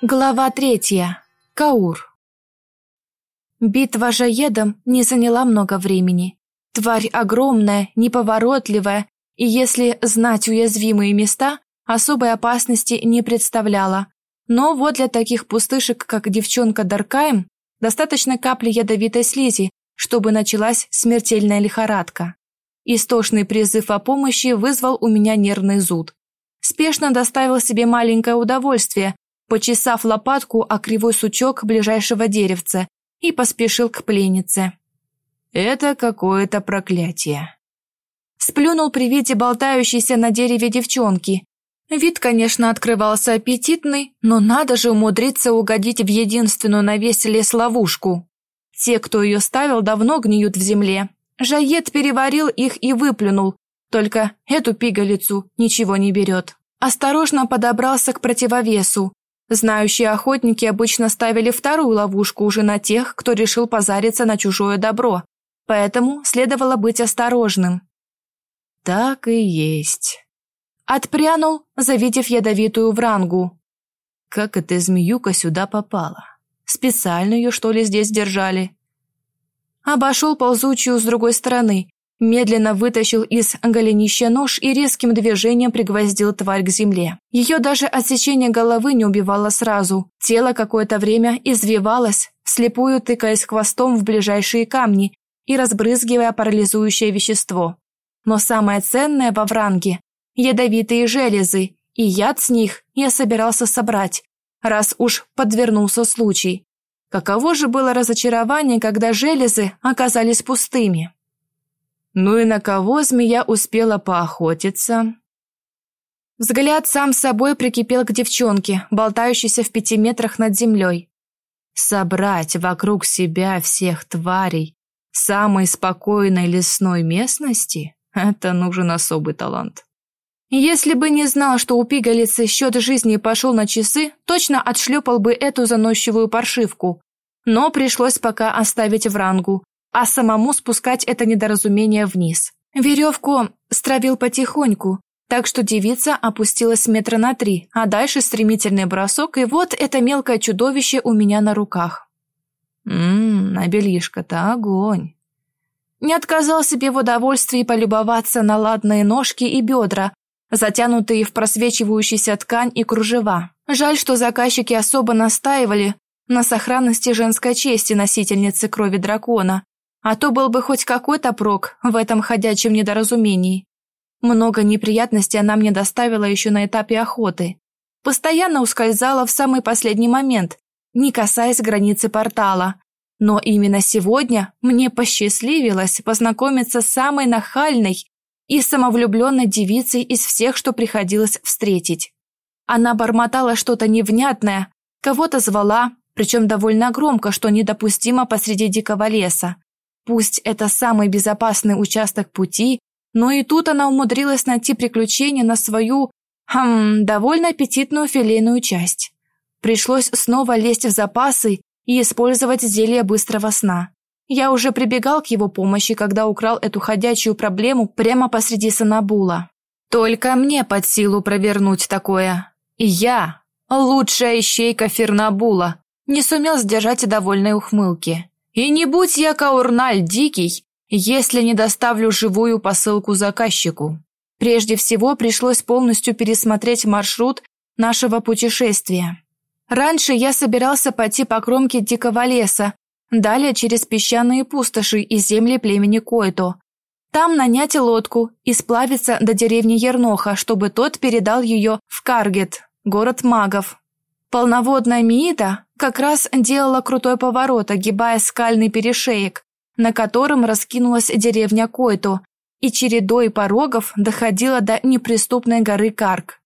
Глава третья. Каур. Битва жаедом не заняла много времени. Тварь огромная, неповоротливая, и если знать уязвимые места, особой опасности не представляла. Но вот для таких пустышек, как девчонка Даркаем, достаточно капли ядовитой слизи, чтобы началась смертельная лихорадка. Истошный призыв о помощи вызвал у меня нервный зуд. Спешно доставил себе маленькое удовольствие, почесав лопатку о кривой сучок ближайшего деревца, и поспешил к пленнице. «Это какое-то проклятие!» Сплюнул при виде болтающейся на дереве девчонки. Вид, конечно, открывался аппетитный, но надо же умудриться угодить в единственную на весь лес ловушку. Те, кто ее ставил, давно гниют в земле. Жаед переварил их и выплюнул, только эту пигалицу ничего не берет. Осторожно подобрался к противовесу, Знающие охотники обычно ставили вторую ловушку уже на тех, кто решил позариться на чужое добро, поэтому следовало быть осторожным. Так и есть. Отпрянул, завидев ядовитую врангу. Как эта змеюка сюда попала? Специально ее, что ли, здесь держали? Обошел ползучую с другой стороны, Медленно вытащил из голенища нож и резким движением пригвоздил тварь к земле. Ее даже отсечение головы не убивало сразу. Тело какое-то время извивалось, слепую тыкаясь хвостом в ближайшие камни и разбрызгивая парализующее вещество. Но самое ценное во вранге – ядовитые железы, и яд с них я собирался собрать, раз уж подвернулся случай. Каково же было разочарование, когда железы оказались пустыми. Ну и на кого змея успела поохотиться? Взгляд сам собой прикипел к девчонке, болтающейся в пяти метрах над землей. Собрать вокруг себя всех тварей самой спокойной лесной местности – это нужен особый талант. Если бы не знал, что у пигалицы счет жизни пошел на часы, точно отшлепал бы эту заносчивую паршивку. Но пришлось пока оставить в рангу, а самому спускать это недоразумение вниз. Веревку стравил потихоньку, так что девица опустилась метра на три, а дальше стремительный бросок, и вот это мелкое чудовище у меня на руках. Ммм, бельишко-то огонь. Не отказал себе в удовольствии полюбоваться на ладные ножки и бедра, затянутые в просвечивающуюся ткань и кружева. Жаль, что заказчики особо настаивали на сохранности женской чести носительницы крови дракона, а то был бы хоть какой-то прок в этом ходячем недоразумении. Много неприятностей она мне доставила еще на этапе охоты. Постоянно ускользала в самый последний момент, не касаясь границы портала. Но именно сегодня мне посчастливилось познакомиться с самой нахальной и самовлюбленной девицей из всех, что приходилось встретить. Она бормотала что-то невнятное, кого-то звала, причем довольно громко, что недопустимо посреди дикого леса. Пусть это самый безопасный участок пути, но и тут она умудрилась найти приключения на свою, хм, довольно аппетитную филейную часть. Пришлось снова лезть в запасы и использовать зелье быстрого сна. Я уже прибегал к его помощи, когда украл эту ходячую проблему прямо посреди Санабула. Только мне под силу провернуть такое. И я, лучшая ищейка Фернабула, не сумел сдержать довольной ухмылки. И не будь я Каурналь дикий, если не доставлю живую посылку заказчику. Прежде всего пришлось полностью пересмотреть маршрут нашего путешествия. Раньше я собирался пойти по кромке дикого леса, далее через песчаные пустоши и земли племени Който. Там нанять лодку и сплавиться до деревни Ерноха, чтобы тот передал ее в Каргет, город магов. Полноводная Миита как раз делала крутой поворот, огибая скальный перешеек, на котором раскинулась деревня Който, и чередой порогов доходила до неприступной горы Карк.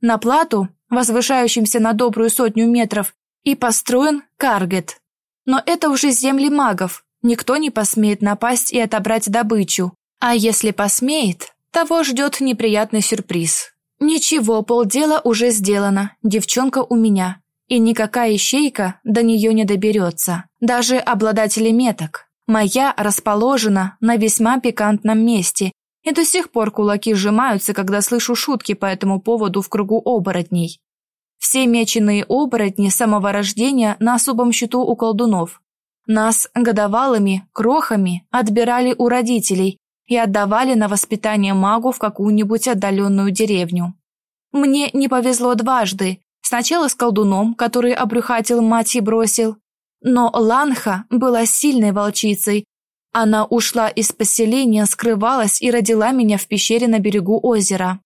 На плату, возвышающемся на добрую сотню метров, и построен Каргет. Но это уже земли магов, никто не посмеет напасть и отобрать добычу, а если посмеет, того ждет неприятный сюрприз. Ничего, полдела уже сделано, девчонка у меня, и никакая ищейка до нее не доберется, даже обладатели меток. Моя расположена на весьма пикантном месте, и до сих пор кулаки сжимаются, когда слышу шутки по этому поводу в кругу оборотней. Все меченые оборотни самого рождения на особом счету у колдунов. Нас годовалыми, крохами отбирали у родителей и отдавали на воспитание магу в какую-нибудь отдаленную деревню. Мне не повезло дважды. Сначала с колдуном, который обрюхатил мать и бросил. Но Ланха была сильной волчицей. Она ушла из поселения, скрывалась и родила меня в пещере на берегу озера.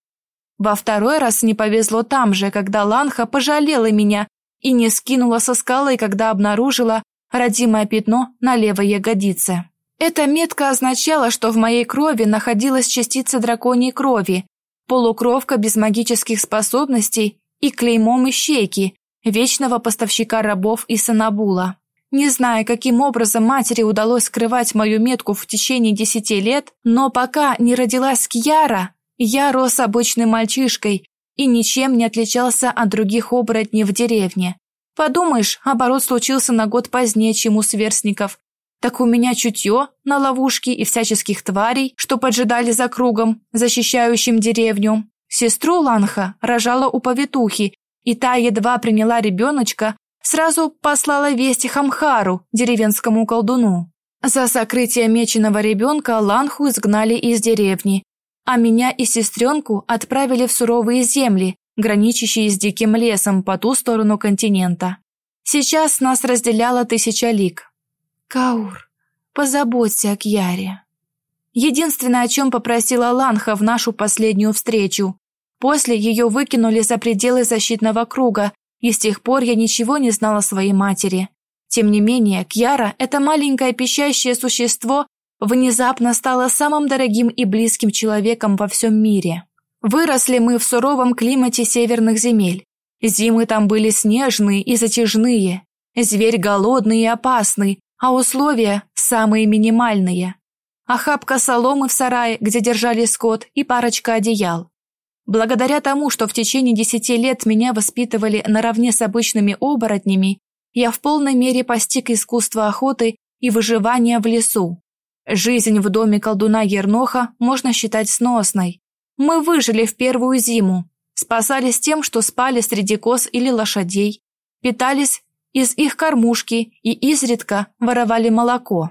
Во второй раз не повезло там же, когда Ланха пожалела меня и не скинула со скалы, когда обнаружила родимое пятно на левой ягодице. Эта метка означала, что в моей крови находилась частица драконьей крови, полукровка без магических способностей и клеймом ищейки, вечного поставщика рабов и санабула. Не знаю, каким образом матери удалось скрывать мою метку в течение десяти лет, но пока не родилась Кьяра, я рос обычным мальчишкой и ничем не отличался от других оборотней в деревне. Подумаешь, оборот случился на год позднее, чем у сверстников. Так у меня чутье на ловушки и всяческих тварей, что поджидали за кругом, защищающим деревню. Сестру Ланха рожала у повитухи, и та едва приняла ребеночка, сразу послала весть Хамхару, деревенскому колдуну. За сокрытие меченого ребенка Ланху изгнали из деревни, а меня и сестренку отправили в суровые земли, граничащие с диким лесом по ту сторону континента. Сейчас нас разделяло тысяча лиг. Каур, позаботься о Кьяре. Единственное, о чем попросила Ланха в нашу последнюю встречу. После ее выкинули за пределы защитного круга, и с тех пор я ничего не знала о своей матери. Тем не менее, Кьяра – это маленькое пищащее существо, внезапно стало самым дорогим и близким человеком во всем мире. Выросли мы в суровом климате северных земель. Зимы там были снежные и затяжные, зверь голодный и опасный, а условия самые минимальные. Охапка соломы в сарае, где держали скот, и парочка одеял. Благодаря тому, что в течение десяти лет меня воспитывали наравне с обычными оборотнями, я в полной мере постиг искусство охоты и выживания в лесу. Жизнь в доме колдуна Ерноха можно считать сносной, мы выжили в первую зиму, спасались тем, что спали среди коз или лошадей, питались из их кормушки и изредка воровали молоко.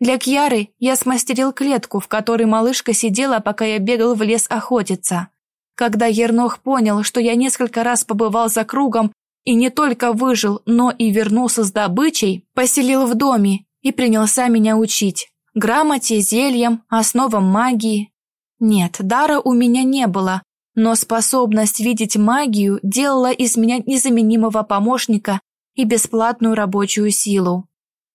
Для Кьяры я смастерил клетку, в которой малышка сидела, пока я бегал в лес охотиться. Когда Ернох понял, что я несколько раз побывал за кругом и не только выжил, но и вернулся с добычей, поселил в доме и принялся меня учить. Грамоте, зельям, основам магии, нет, дара у меня не было, но способность видеть магию делала из меня незаменимого помощника и бесплатную рабочую силу.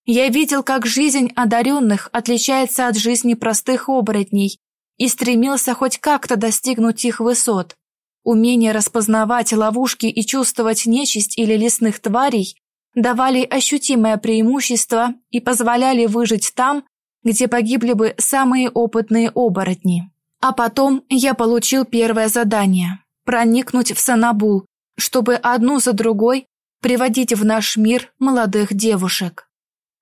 Я видел, как жизнь одаренных отличается от жизни простых оборотней и стремился хоть как-то достигнуть их высот. Умение распознавать ловушки и чувствовать нечисть или лесных тварей давали ощутимое преимущество и позволяли выжить там, где погибли бы самые опытные оборотни. А потом я получил первое задание – проникнуть в Санабул, чтобы одну за другой приводить в наш мир молодых девушек.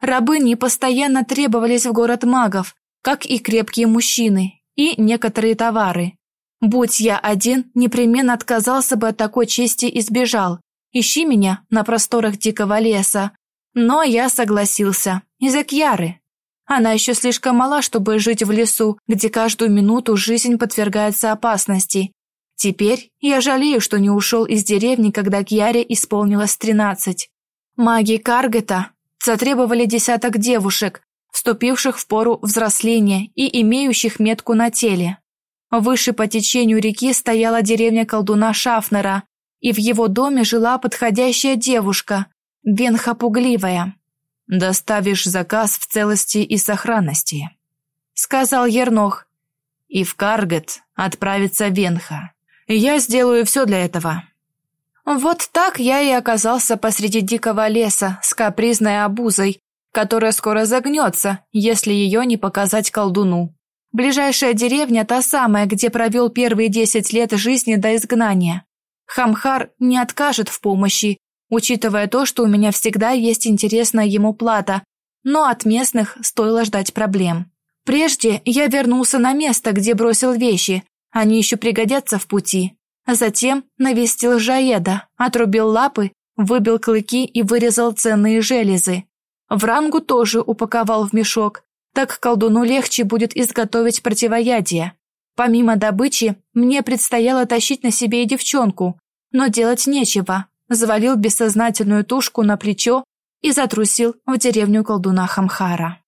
Рабыни постоянно требовались в город магов, как и крепкие мужчины, и некоторые товары. Будь я один, непременно отказался бы от такой чести и сбежал. Ищи меня на просторах дикого леса. Но я согласился, из-за Кьяры. Она еще слишком мала, чтобы жить в лесу, где каждую минуту жизнь подвергается опасности. Теперь я жалею, что не ушел из деревни, когда Кьяре исполнилось тринадцать. Маги Каргета затребовали десяток девушек, вступивших в пору взросления и имеющих метку на теле. Выше по течению реки стояла деревня колдуна Шафнера, и в его доме жила подходящая девушка, Венха Пугливая. «Доставишь заказ в целости и сохранности», — сказал Ернох. «И в Каргет отправится Венха. Я сделаю все для этого». Вот так я и оказался посреди дикого леса с капризной обузой, которая скоро загнется, если ее не показать колдуну. Ближайшая деревня та самая, где провел первые десять лет жизни до изгнания. Хамхар не откажет в помощи, учитывая то, что у меня всегда есть интересная ему плата, но от местных стоило ждать проблем. Прежде я вернулся на место, где бросил вещи, они еще пригодятся в пути. Затем навестил Жаеда, отрубил лапы, выбил клыки и вырезал ценные железы. Врангу тоже упаковал в мешок, так колдуну легче будет изготовить противоядие. Помимо добычи, мне предстояло тащить на себе и девчонку, но делать нечего. Завалил бессознательную тушку на плечо и затрусил в деревню колдуна Хамхара.